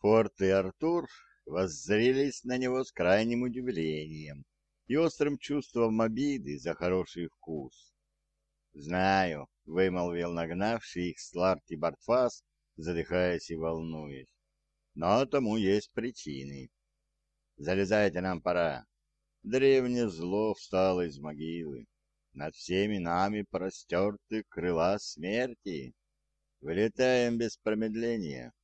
Форд и Артур воззрелись на него с крайним удивлением и острым чувством обиды за хороший вкус. «Знаю», — вымолвил нагнавший их Сларти Бартфас, задыхаясь и волнуясь, — «но тому есть причины. Залезайте, нам пора. Древнее зло встало из могилы. Над всеми нами простерты крыла смерти. Вылетаем без промедления.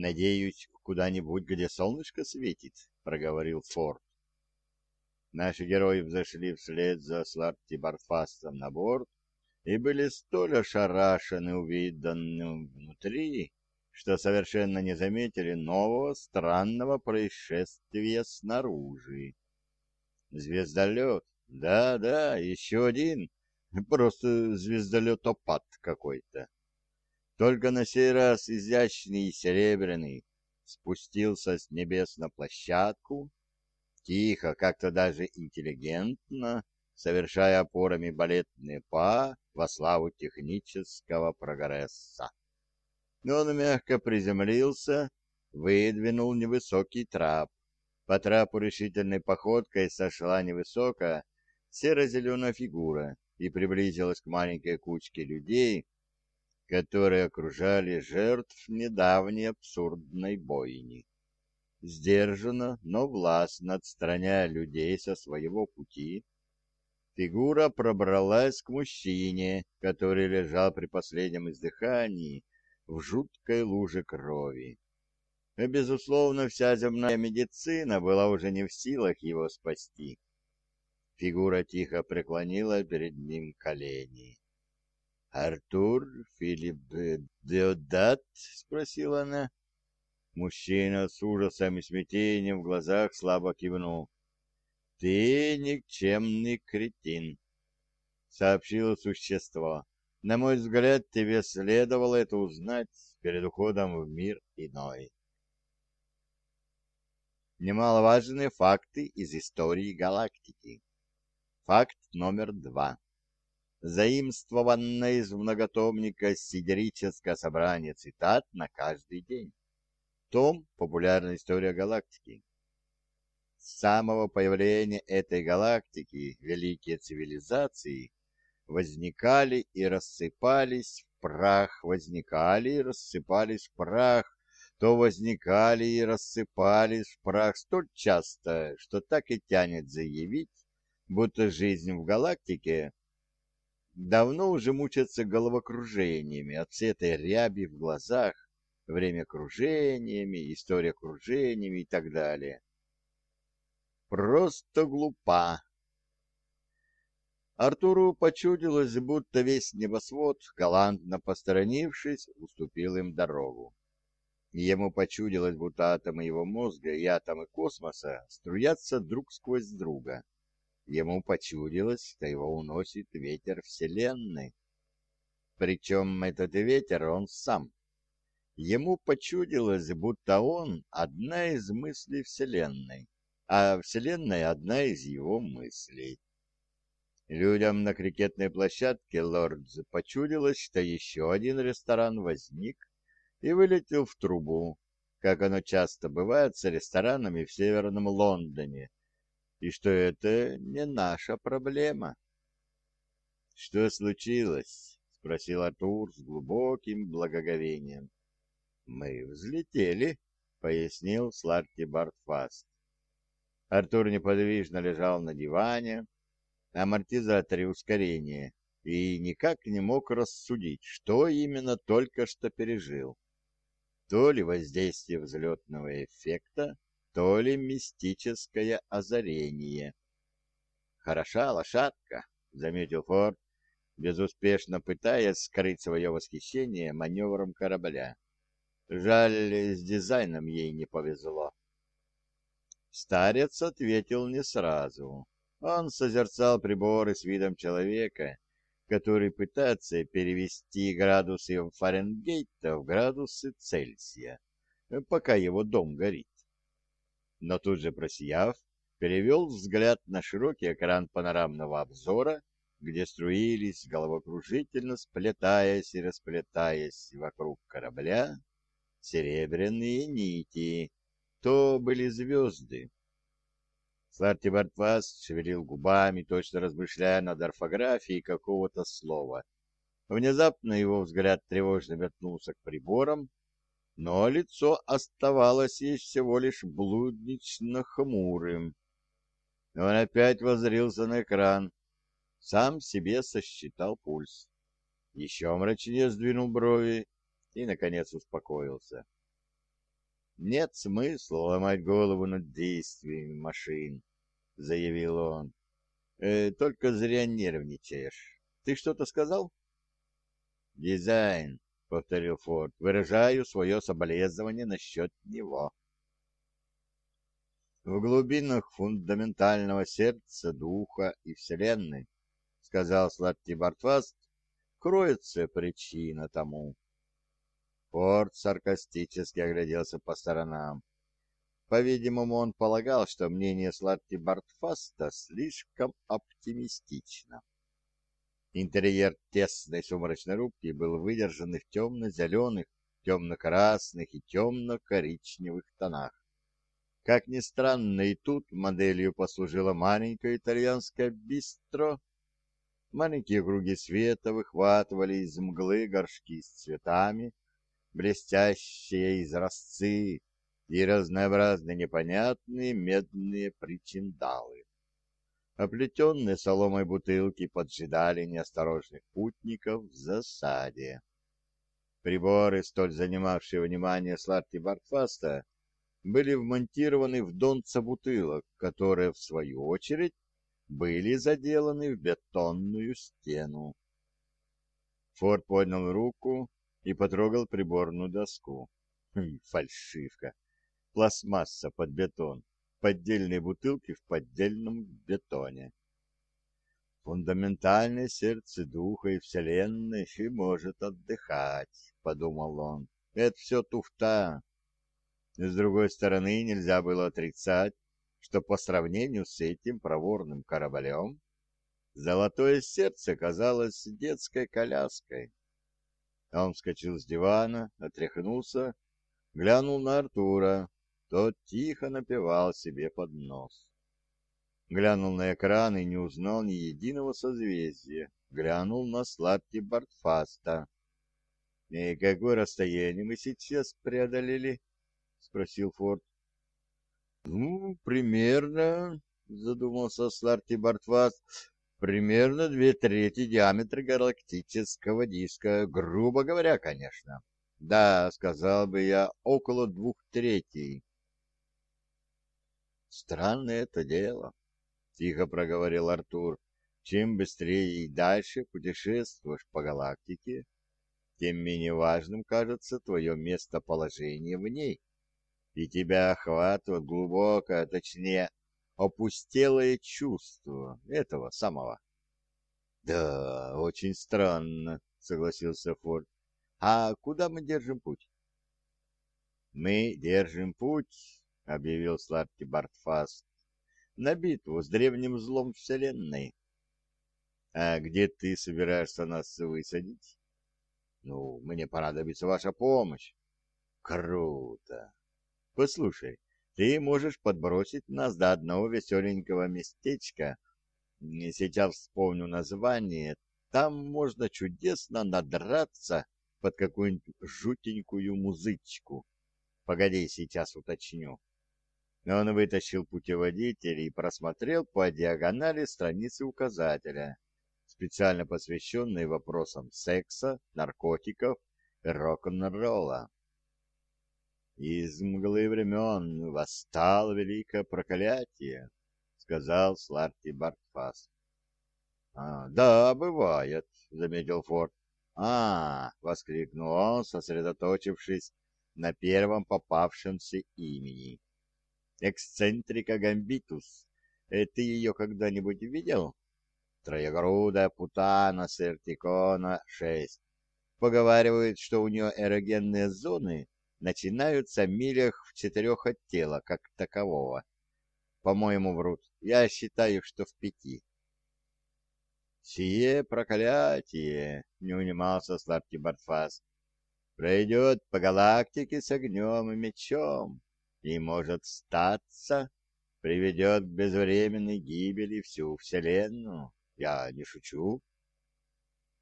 «Надеюсь, куда-нибудь, где солнышко светит», — проговорил Форд. Наши герои взошли вслед за Сларти Барфастом на борт и были столь ошарашены увиданным внутри, что совершенно не заметили нового странного происшествия снаружи. Звездолет, да-да, еще один, просто звездолет-опад какой-то. Только на сей раз изящный и серебряный спустился с небес на площадку, тихо, как-то даже интеллигентно, совершая опорами балетные па во славу технического прогресса. Но он мягко приземлился, выдвинул невысокий трап. По трапу решительной походкой сошла невысокая серо-зеленая фигура и приблизилась к маленькой кучке людей, которые окружали жертв недавней абсурдной бойни. Сдержанно, но властно отстраняя людей со своего пути, фигура пробралась к мужчине, который лежал при последнем издыхании в жуткой луже крови. И, безусловно, вся земная медицина была уже не в силах его спасти. Фигура тихо преклонила перед ним колени. «Артур Филипп Деодат?» — спросила она. Мужчина с ужасом и смятением в глазах слабо кивнул. «Ты никчемный кретин», — сообщило существо. «На мой взгляд, тебе следовало это узнать перед уходом в мир иной». Немаловажные факты из истории галактики. Факт номер два заимствованное из многотомника «Сидерическое собрание цитат на каждый день». Том «Популярная история галактики». С самого появления этой галактики великие цивилизации возникали и рассыпались в прах, возникали и рассыпались в прах, то возникали и рассыпались в прах столь часто, что так и тянет заявить, будто жизнь в галактике давно уже мучатся головокружениями от всей этой ряби в глазах, время кружениями, история кружениями и так далее. Просто глупа. Артуру почудилось, будто весь небосвод, галантно посторонившись, уступил им дорогу. Ему почудилось, будто атомы его мозга и атомы космоса струятся друг сквозь друга. Ему почудилось, что его уносит ветер Вселенной. Причем этот ветер он сам. Ему почудилось, будто он одна из мыслей Вселенной, а Вселенная одна из его мыслей. Людям на крикетной площадке Лордз почудилось, что еще один ресторан возник и вылетел в трубу, как оно часто бывает с ресторанами в Северном Лондоне, и что это не наша проблема. — Что случилось? — спросил Артур с глубоким благоговением. — Мы взлетели, — пояснил Сларти Бартфаст. Артур неподвижно лежал на диване, амортизаторе ускорения, и никак не мог рассудить, что именно только что пережил. То ли воздействие взлетного эффекта, то ли мистическое озарение. «Хороша лошадка», — заметил Форд, безуспешно пытаясь скрыть свое восхищение маневром корабля. Жаль, с дизайном ей не повезло. Старец ответил не сразу. Он созерцал приборы с видом человека, который пытается перевести градусы Фаренгейта в градусы Цельсия, пока его дом горит но тут же просияв, перевел взгляд на широкий экран панорамного обзора, где струились, головокружительно сплетаясь и расплетаясь вокруг корабля, серебряные нити, то были звезды. Сларти Бартвас шевелил губами, точно размышляя над орфографией какого-то слова. Внезапно его взгляд тревожно метнулся к приборам, но лицо оставалось ей всего лишь блуднично хмурым. Он опять возрился на экран, сам себе сосчитал пульс. Еще мрачнее сдвинул брови и, наконец, успокоился. «Нет смысла ломать голову над действиями машин», — заявил он. «Э, «Только зря нервничаешь. Ты что-то сказал?» «Дизайн», — повторил Форд. «Выражаю свое соболезнование насчет него». В глубинах фундаментального сердца, духа и вселенной, — сказал сладкий Бартфаст, — кроется причина тому. Форд саркастически огляделся по сторонам. По-видимому, он полагал, что мнение сладкий Бартфаста слишком оптимистично. Интерьер тесной сумрачной рубки был выдержан в темно-зеленых, темно-красных и темно-коричневых тонах. Как ни странно, и тут моделью послужило маленькое итальянское бистро. Маленькие круги света выхватывали из мглы горшки с цветами, блестящие изразцы и разнообразные непонятные медные причиндалы. Оплетенные соломой бутылки поджидали неосторожных путников в засаде. Приборы, столь занимавшие внимание Сларти Бартфаста, были вмонтированы в донца бутылок, которые, в свою очередь, были заделаны в бетонную стену. Форд поднял руку и потрогал приборную доску. Хм, фальшивка. Пластмасса под бетон. Поддельные бутылки в поддельном бетоне. Фундаментальное сердце духа и вселенной и может отдыхать, подумал он. Это все туфта. С другой стороны, нельзя было отрицать, что по сравнению с этим проворным кораблем золотое сердце казалось детской коляской. Он вскочил с дивана, отряхнулся, глянул на Артура. Тот тихо напевал себе под нос. Глянул на экран и не узнал ни единого созвездия. Глянул на сладкий Бартфаста. «И какое расстояние мы сейчас преодолели?» — спросил Форд. «Ну, примерно, — задумался Сларти Бартфаст, — примерно две трети диаметра галактического диска, грубо говоря, конечно. Да, сказал бы я, около двух третей». «Странное это дело», — тихо проговорил Артур. «Чем быстрее и дальше путешествуешь по галактике, тем менее важным кажется твое местоположение в ней» и тебя охватывает глубокое, точнее, опустелое чувство этого самого. — Да, очень странно, — согласился Форд. — А куда мы держим путь? — Мы держим путь, — объявил сладкий Бартфаст, — на битву с древним злом Вселенной. — А где ты собираешься нас высадить? — Ну, мне понадобится ваша помощь. — Круто! Послушай, ты можешь подбросить нас до одного веселенького местечка. Сейчас вспомню название. Там можно чудесно надраться под какую-нибудь жутенькую музычку. Погоди, сейчас уточню. Он вытащил путеводитель и просмотрел по диагонали страницы указателя, специально посвященной вопросам секса, наркотиков и рок-н-ролла. Из мглы времен восстало великое проклятие, — сказал Сларти Бартфас. А, — Да, бывает, — заметил Форд. — А, — воскликнул он, сосредоточившись на первом попавшемся имени. — Эксцентрика Гамбитус. Э, ты ее когда-нибудь видел? Троегрудая путана Сертикона 6. Поговаривают, что у нее эрогенные зоны — начинаются в милях в четырех от тела, как такового. По-моему, врут. Я считаю, что в пяти. «Сие проклятие!» — не унимался сладкий Бартфас. пройдет по галактике с огнем и мечом, и, может статься, приведет к безвременной гибели всю Вселенную. Я не шучу.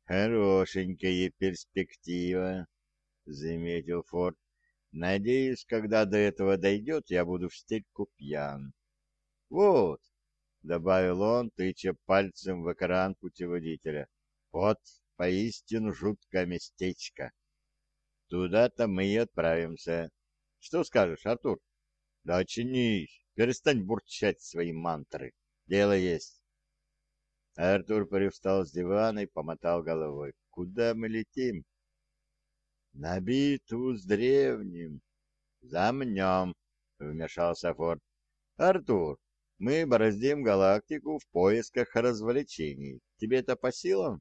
Хорошенькая перспектива, заметил Форд. Надеюсь, когда до этого дойдет, я буду в стельку пьян. Вот, добавил он, тыча пальцем в экран путеводителя. Вот, поистину жуткое местечко. Туда-то мы и отправимся. Что скажешь, Артур? Да очнись, перестань бурчать свои мантры. Дело есть. Артур привстал с дивана и помотал головой. Куда мы летим? На битву с древним. Замнем, вмешался Форд. Артур, мы бороздим галактику в поисках развлечений. Тебе это по силам?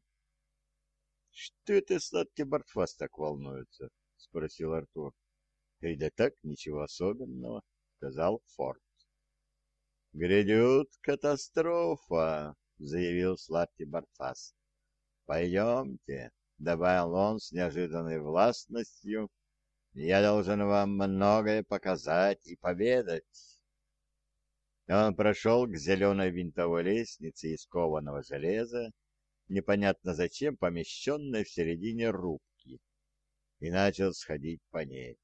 Что это сладкий Бартфас так волнуется? Спросил Артур. И да так, ничего особенного, сказал Форд. Грядет катастрофа, заявил сладкий Бартфас. Пойдемте, добавил он с неожиданной властностью. Я должен вам многое показать и поведать. Он прошел к зеленой винтовой лестнице из кованого железа, непонятно зачем помещенной в середине рубки, и начал сходить по ней.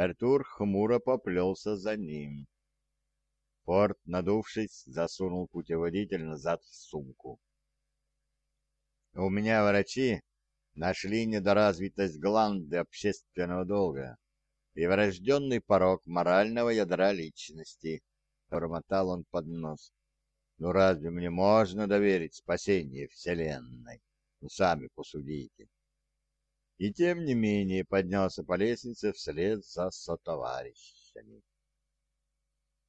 Артур хмуро поплелся за ним. Форд, надувшись, засунул путеводитель назад в сумку. «У меня врачи нашли недоразвитость гланды общественного долга и врожденный порог морального ядра личности», — бормотал он под нос. «Ну разве мне можно доверить спасение Вселенной? Ну, сами посудите». И тем не менее поднялся по лестнице вслед за сотоварищами.